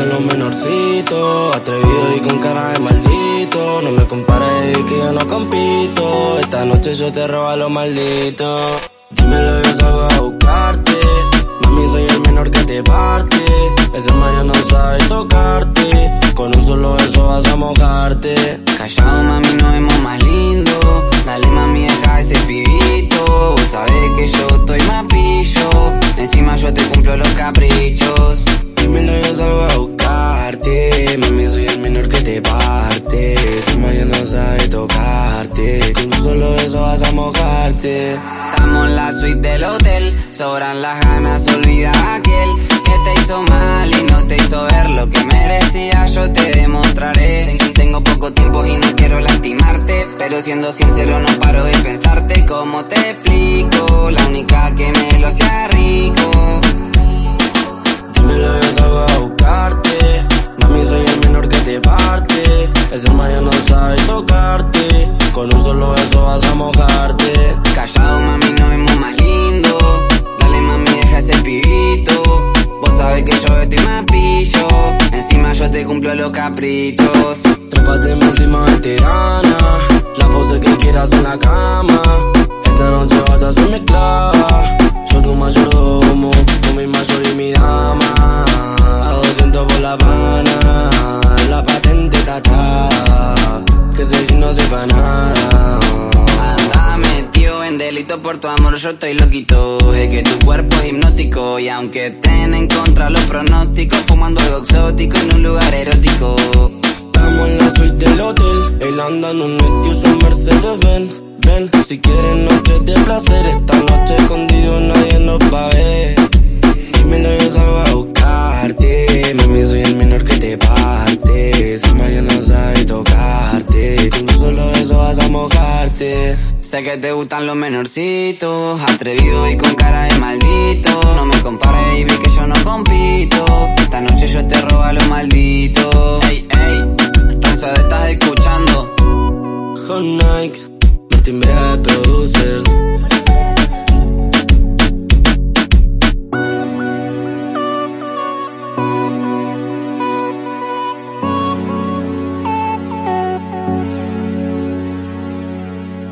de los menorcitos, atrevido y con cara de maldito. No me compares que yo no compito. Esta noche yo te robo a los malditos. Dímelo, yo salgo a buscarte. Mami, soy el menor que te parte. Ese mayo no sabe tocarte. Con un solo beso vas a mojarte. Callado, mami, nos vemos más lindo Mami, soy el menor que te parte. Ese mayo no sabe tocarte. Con un solo beso vas a mojarte. Estamos en la suite del hotel. Sobran las ganas, olvida aquel que te hizo mal y no te hizo ver lo que merecía. Yo te demostraré. Tengo poco tiempo y no quiero lastimarte. Pero siendo sincero, no paro de pensarte. Ese mayo no sabe tocarte. Con un solo beso vas a mojarte. Callado, mami, nos vemos más lindo. Dale, mami, deja ese pibito. Vos sabés que yo estoy más pillo. Encima yo te cumplo los caprichos. Trépate encima veterana. La pose que quieras en la cama. Esta noche vas a ser mi esclava. No sepa nada. Anda metido en delito por tu amor, yo estoy loquito. Es que tu cuerpo es hipnótico. Y aunque estén en contra los pronósticos, fumando algo exótico en un lugar erótico. Estamos en la suite del hotel. Él anda en un un Mercedes Benz. Ven, si quieren noche de placer. Esta noche escondido Sé que te gustan los menorcitos, atrevido y con cara de maldito. No me compares, baby, que yo no compito. Esta noche yo te robo lo maldito. Ey, ey, Renzo, estás escuchando. Con Nike, Martin Brea, producer.